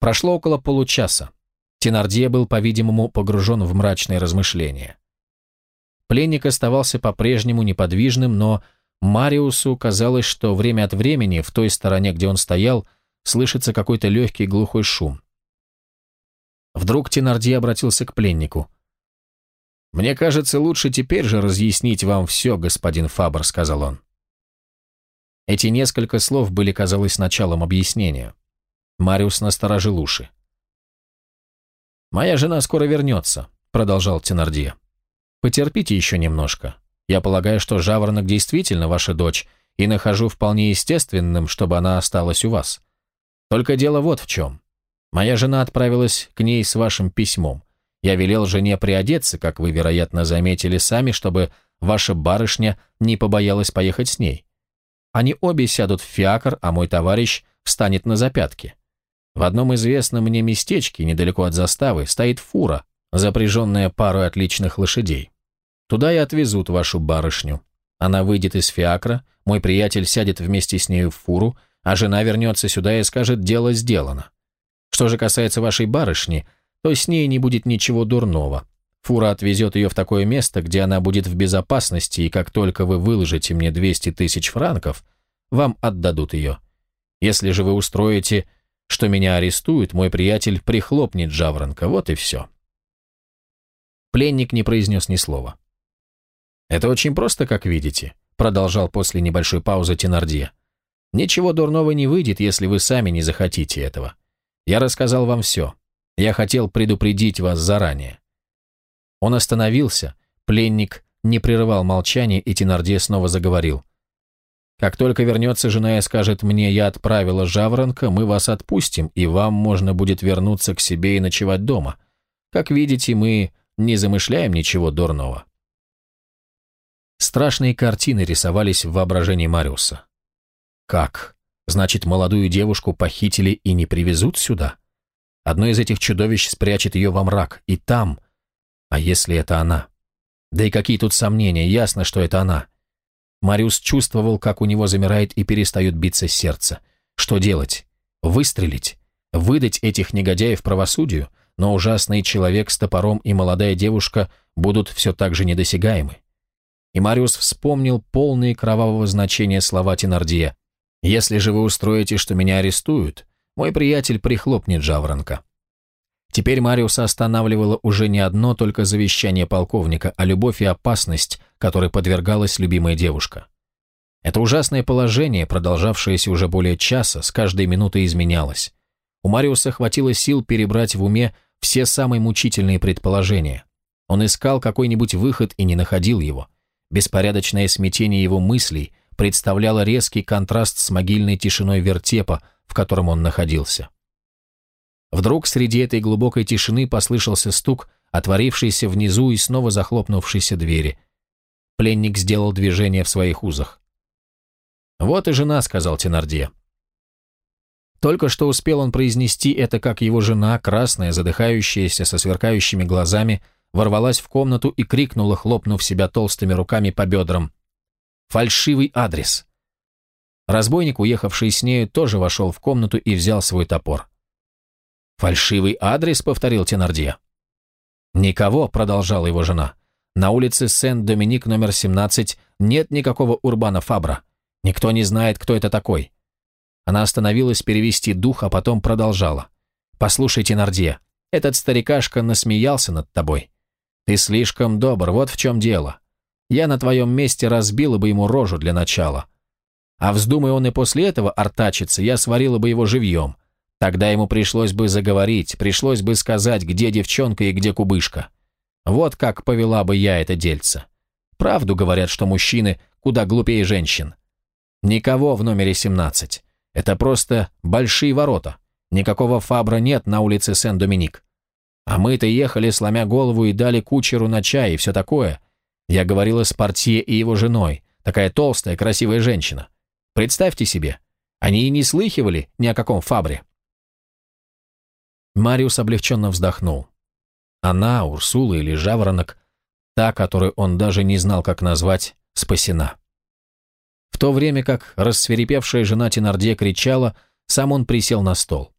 Прошло около получаса. Тенардье был, по-видимому, погружен в мрачные размышления. Пленник оставался по-прежнему неподвижным, но Мариусу казалось, что время от времени в той стороне, где он стоял, слышится какой-то легкий глухой шум. Вдруг Тенардье обратился к пленнику. «Мне кажется, лучше теперь же разъяснить вам все, господин Фабр», — сказал он. Эти несколько слов были, казалось, началом объяснения. Мариус насторожил уши. «Моя жена скоро вернется», — продолжал Тенардье. «Потерпите еще немножко. Я полагаю, что Жаворонок действительно ваша дочь, и нахожу вполне естественным, чтобы она осталась у вас. Только дело вот в чем. Моя жена отправилась к ней с вашим письмом. Я велел жене приодеться, как вы, вероятно, заметили сами, чтобы ваша барышня не побоялась поехать с ней. Они обе сядут в фиакр, а мой товарищ встанет на запятки. В одном известном мне местечке, недалеко от заставы, стоит фура, запряженная парой отличных лошадей. Туда и отвезут вашу барышню. Она выйдет из фиакра, мой приятель сядет вместе с нею в фуру, а жена вернется сюда и скажет «дело сделано». Что же касается вашей барышни, то с ней не будет ничего дурного. Фура отвезет ее в такое место, где она будет в безопасности, и как только вы выложите мне 200 тысяч франков, вам отдадут ее. Если же вы устроите, что меня арестуют, мой приятель прихлопнет жаворонка, вот и все. Пленник не произнес ни слова. «Это очень просто, как видите», — продолжал после небольшой паузы Тенардье. «Ничего дурного не выйдет, если вы сами не захотите этого. Я рассказал вам все. Я хотел предупредить вас заранее». Он остановился, пленник не прерывал молчание, и Тенардье снова заговорил. «Как только вернется жена и скажет мне, я отправила жаворонка, мы вас отпустим, и вам можно будет вернуться к себе и ночевать дома. Как видите, мы не замышляем ничего дурного». Страшные картины рисовались в воображении Мариуса. Как? Значит, молодую девушку похитили и не привезут сюда? Одно из этих чудовищ спрячет ее во мрак, и там... А если это она? Да и какие тут сомнения, ясно, что это она. Мариус чувствовал, как у него замирает и перестает биться сердце. Что делать? Выстрелить? Выдать этих негодяев правосудию? Но ужасный человек с топором и молодая девушка будут все так же недосягаемы. И Мариус вспомнил полные кровавого значения слова Тенардия. «Если же вы устроите, что меня арестуют, мой приятель прихлопнет жаворонка». Теперь Мариуса останавливало уже не одно только завещание полковника, а любовь и опасность, которой подвергалась любимая девушка. Это ужасное положение, продолжавшееся уже более часа, с каждой минутой изменялось. У Мариуса хватило сил перебрать в уме все самые мучительные предположения. Он искал какой-нибудь выход и не находил его. Беспорядочное смятение его мыслей представляло резкий контраст с могильной тишиной вертепа, в котором он находился. Вдруг среди этой глубокой тишины послышался стук, отворившийся внизу и снова захлопнувшейся двери. Пленник сделал движение в своих узах. «Вот и жена», — сказал Тенардье. Только что успел он произнести это, как его жена, красная, задыхающаяся, со сверкающими глазами, ворвалась в комнату и крикнула, хлопнув себя толстыми руками по бедрам. «Фальшивый адрес!» Разбойник, уехавший с нею, тоже вошел в комнату и взял свой топор. «Фальшивый адрес», — повторил Тенардье. «Никого», — продолжала его жена. «На улице Сен-Доминик номер 17 нет никакого Урбана Фабра. Никто не знает, кто это такой». Она остановилась перевести дух, а потом продолжала. «Послушай, Тенардье, этот старикашка насмеялся над тобой. Ты слишком добр, вот в чем дело. Я на твоем месте разбила бы ему рожу для начала. А вздумай он и после этого артачиться, я сварила бы его живьем. Тогда ему пришлось бы заговорить, пришлось бы сказать, где девчонка и где кубышка. Вот как повела бы я это дельце. Правду говорят, что мужчины куда глупее женщин. Никого в номере 17. Это просто большие ворота. Никакого фабра нет на улице Сен-Доминик. А мы-то ехали, сломя голову, и дали кучеру на чай и все такое. Я говорила с портье и его женой, такая толстая, красивая женщина. Представьте себе, они и не слыхивали ни о каком фабре. Мариус облегченно вздохнул. Она, Урсула или Жаворонок, та, которую он даже не знал, как назвать, спасена. В то время как рассверепевшая жена Тенардье кричала, сам он присел на стол.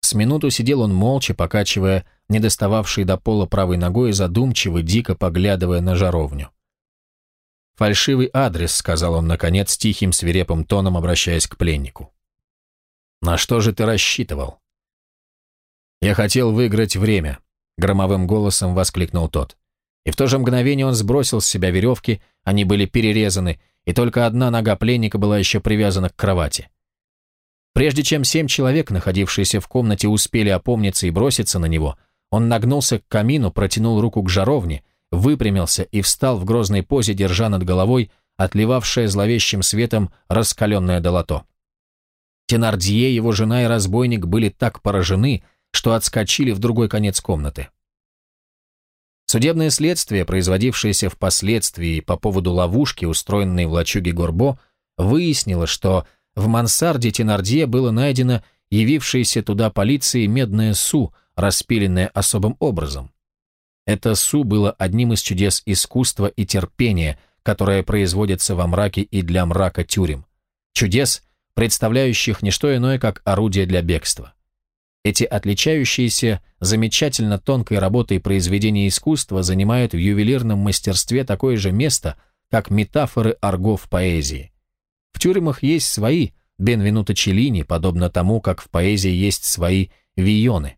С минуту сидел он молча, покачивая недостававшей до пола правой ногой, задумчиво, дико поглядывая на жаровню. «Фальшивый адрес», — сказал он, наконец, тихим свирепым тоном, обращаясь к пленнику. «На что же ты рассчитывал?» «Я хотел выиграть время», — громовым голосом воскликнул тот. И в то же мгновение он сбросил с себя веревки, они были перерезаны, и только одна нога пленника была еще привязана к кровати. Прежде чем семь человек, находившиеся в комнате, успели опомниться и броситься на него, он нагнулся к камину, протянул руку к жаровне, выпрямился и встал в грозной позе, держа над головой отливавшее зловещим светом раскаленное долото. Тенардье, его жена и разбойник были так поражены, что отскочили в другой конец комнаты. Судебное следствие, производившееся впоследствии по поводу ловушки, устроенной в лачуге Горбо, выяснило, что в мансарде Тенардье было найдено явившееся туда полиции медное су, распиленное особым образом. Это су было одним из чудес искусства и терпения, которое производится во мраке и для мрака тюрем. Чудес, представляющих не что иное, как орудие для бегства. Эти отличающиеся замечательно тонкой работой произведения искусства занимают в ювелирном мастерстве такое же место, как метафоры арго в поэзии. В тюрьмах есть свои, Бенвенуто Челлини, подобно тому, как в поэзии есть свои вионы.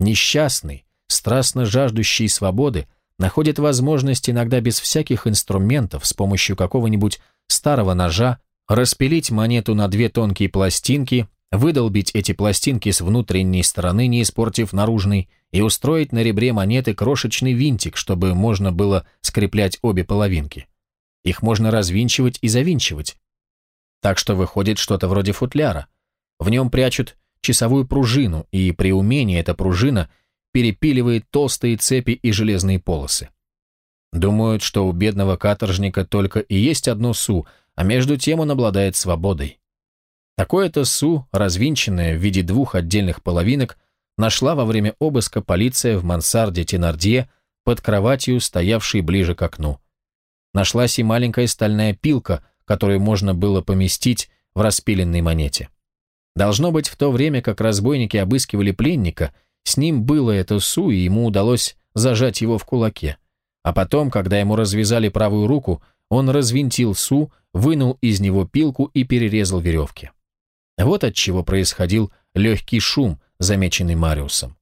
Несчастный, страстно жаждущий свободы, находит возможность иногда без всяких инструментов с помощью какого-нибудь старого ножа распилить монету на две тонкие пластинки, выдолбить эти пластинки с внутренней стороны, не испортив наружной, и устроить на ребре монеты крошечный винтик, чтобы можно было скреплять обе половинки. Их можно развинчивать и завинчивать. Так что выходит что-то вроде футляра. В нем прячут часовую пружину, и при умении эта пружина перепиливает толстые цепи и железные полосы. Думают, что у бедного каторжника только и есть одно су, а между тем он обладает свободой. Такое-то СУ, развинченное в виде двух отдельных половинок, нашла во время обыска полиция в мансарде Тенардье под кроватью, стоявшей ближе к окну. Нашлась и маленькая стальная пилка, которую можно было поместить в распиленной монете. Должно быть, в то время, как разбойники обыскивали пленника, с ним было это СУ, и ему удалось зажать его в кулаке. А потом, когда ему развязали правую руку, он развинтил Су, вынул из него пилку и перерезал веревки. Вот от чего происходил легкий шум, замеченный Мариусом.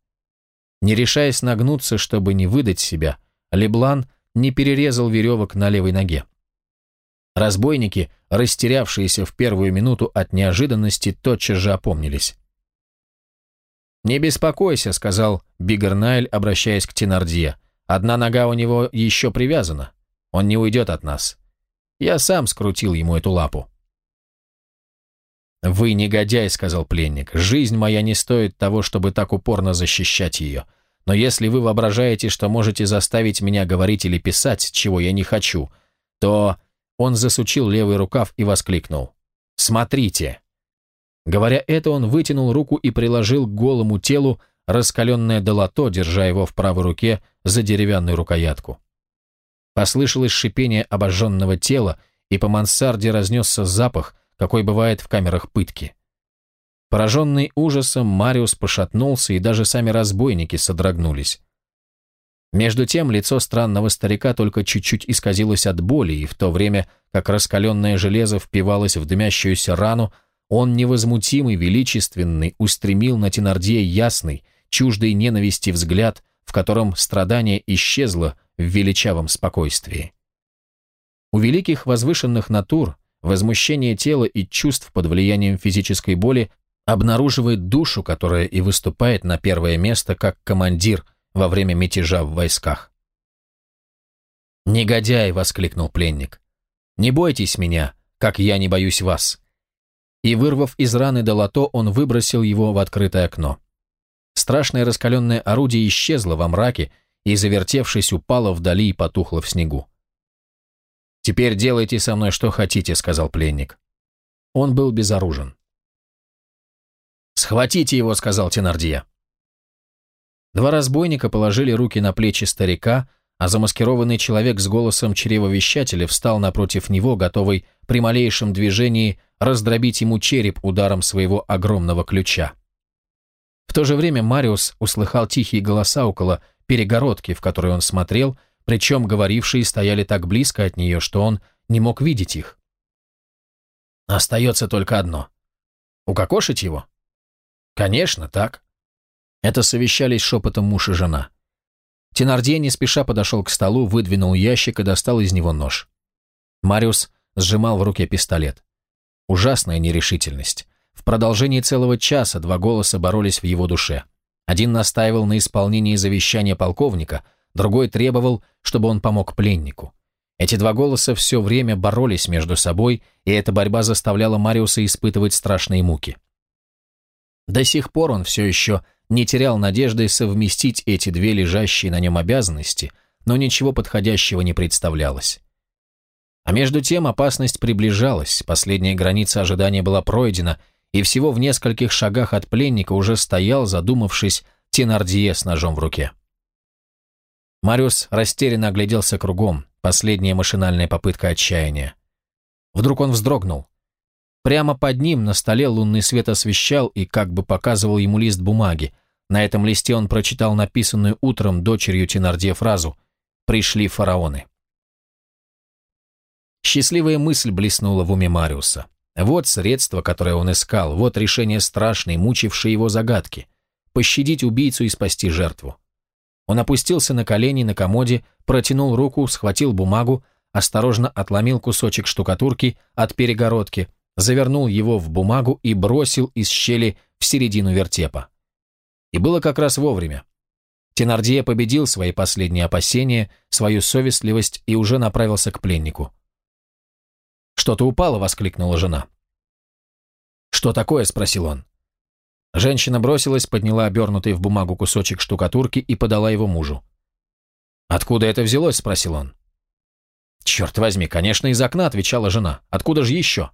Не решаясь нагнуться, чтобы не выдать себя, Леблан не перерезал веревок на левой ноге. Разбойники, растерявшиеся в первую минуту от неожиданности, тотчас же опомнились. «Не беспокойся», — сказал Бигернайль, обращаясь к Тенардье. «Одна нога у него еще привязана. Он не уйдет от нас. Я сам скрутил ему эту лапу». «Вы негодяй», — сказал пленник. «Жизнь моя не стоит того, чтобы так упорно защищать ее. Но если вы воображаете, что можете заставить меня говорить или писать, чего я не хочу, то...» Он засучил левый рукав и воскликнул. «Смотрите!» Говоря это, он вытянул руку и приложил к голому телу раскаленное долото, держа его в правой руке за деревянную рукоятку. Послышалось шипение обожженного тела, и по мансарде разнесся запах, какой бывает в камерах пытки. Пораженный ужасом, Мариус пошатнулся, и даже сами разбойники содрогнулись. Между тем лицо странного старика только чуть-чуть исказилось от боли, и в то время, как раскаленное железо впивалось в дымящуюся рану, он невозмутимый, величественный, устремил на Тенардье ясный, чуждый ненависти взгляд, в котором страдание исчезло в величавом спокойствии. У великих возвышенных натур возмущение тела и чувств под влиянием физической боли обнаруживает душу, которая и выступает на первое место как командир во время мятежа в войсках. «Негодяй!» — воскликнул пленник. «Не бойтесь меня, как я не боюсь вас!» И, вырвав из раны долото, он выбросил его в открытое окно. Страшное раскаленное орудие исчезло во мраке и, завертевшись, упало вдали и потухло в снегу. «Теперь делайте со мной что хотите», — сказал пленник. Он был безоружен. «Схватите его», — сказал Тенардье. Два разбойника положили руки на плечи старика, а замаскированный человек с голосом чревовещателя встал напротив него, готовый при малейшем движении раздробить ему череп ударом своего огромного ключа. В то же время Мариус услыхал тихие голоса около перегородки, в которой он смотрел, причем говорившие стояли так близко от нее, что он не мог видеть их. Остается только одно. Укокошить его? Конечно, так. Это совещались шепотом муж и жена. Тенардье не спеша подошел к столу, выдвинул ящик и достал из него нож. Мариус сжимал в руке пистолет. Ужасная нерешительность. В продолжении целого часа два голоса боролись в его душе. Один настаивал на исполнении завещания полковника, другой требовал, чтобы он помог пленнику. Эти два голоса все время боролись между собой, и эта борьба заставляла Мариуса испытывать страшные муки. До сих пор он все еще не терял надежды совместить эти две лежащие на нем обязанности, но ничего подходящего не представлялось. А между тем опасность приближалась, последняя граница ожидания была пройдена, и всего в нескольких шагах от пленника уже стоял, задумавшись, Тенардье с ножом в руке. Мариус растерянно огляделся кругом, последняя машинальная попытка отчаяния. Вдруг он вздрогнул. Прямо под ним на столе лунный свет освещал и как бы показывал ему лист бумаги. На этом листе он прочитал написанную утром дочерью Тенардье фразу «Пришли фараоны». Счастливая мысль блеснула в уме Мариуса. Вот средство, которое он искал, вот решение страшной, мучившей его загадки. Пощадить убийцу и спасти жертву. Он опустился на колени на комоде, протянул руку, схватил бумагу, осторожно отломил кусочек штукатурки от перегородки, завернул его в бумагу и бросил из щели в середину вертепа. И было как раз вовремя. Тенардье победил свои последние опасения, свою совестливость и уже направился к пленнику. «Что-то упало!» — воскликнула жена. «Что такое?» — спросил он. Женщина бросилась, подняла обернутый в бумагу кусочек штукатурки и подала его мужу. «Откуда это взялось?» — спросил он. «Черт возьми, конечно, из окна», — отвечала жена. «Откуда же еще?»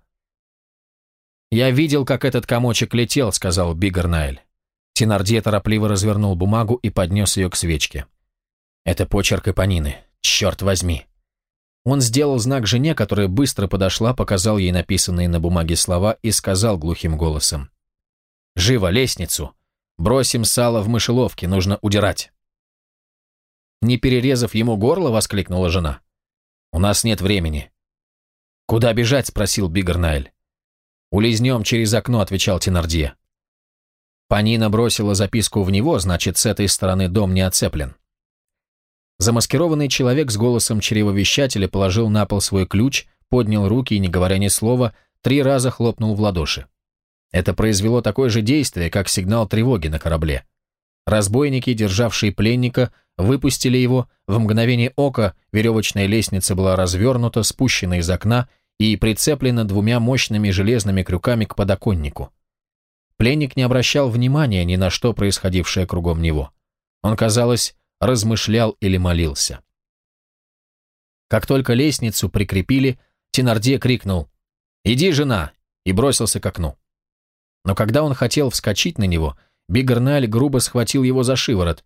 «Я видел, как этот комочек летел», — сказал Бигернайль. Тенардье торопливо развернул бумагу и поднес ее к свечке. «Это почерк Эпонины. Черт возьми!» Он сделал знак жене, которая быстро подошла, показал ей написанные на бумаге слова и сказал глухим голосом. «Живо, лестницу! Бросим сало в мышеловке, нужно удирать!» «Не перерезав ему горло?» — воскликнула жена. «У нас нет времени». «Куда бежать?» — спросил Бигернайль. «Улизнем через окно», — отвечал Тенардье. Панина бросила записку в него, значит, с этой стороны дом не оцеплен. Замаскированный человек с голосом чревовещателя положил на пол свой ключ, поднял руки и, не говоря ни слова, три раза хлопнул в ладоши. Это произвело такое же действие, как сигнал тревоги на корабле. Разбойники, державшие пленника, выпустили его, в мгновение ока веревочная лестница была развернута, спущена из окна и прицеплена двумя мощными железными крюками к подоконнику. Пленник не обращал внимания ни на что происходившее кругом него. Он, казалось, размышлял или молился. Как только лестницу прикрепили, Тенардье крикнул «Иди, жена!» и бросился к окну. Но когда он хотел вскочить на него, Бигерналь грубо схватил его за шиворот.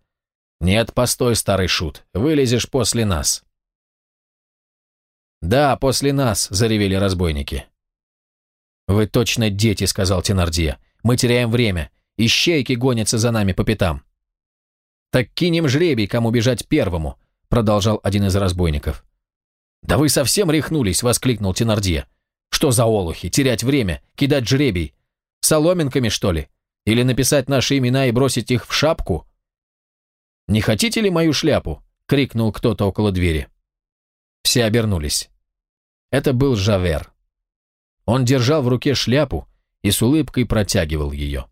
«Нет, постой, старый шут, вылезешь после нас». «Да, после нас», — заревели разбойники. «Вы точно дети», — сказал Тенардье. Мы теряем время. Ищейки гонятся за нами по пятам. Так кинем жребий, кому бежать первому, продолжал один из разбойников. Да вы совсем рехнулись, воскликнул Тенардье. Что за олухи? Терять время, кидать жребий. Соломинками, что ли? Или написать наши имена и бросить их в шапку? Не хотите ли мою шляпу? крикнул кто-то около двери. Все обернулись. Это был Жавер. Он держал в руке шляпу, и с улыбкой протягивал ее.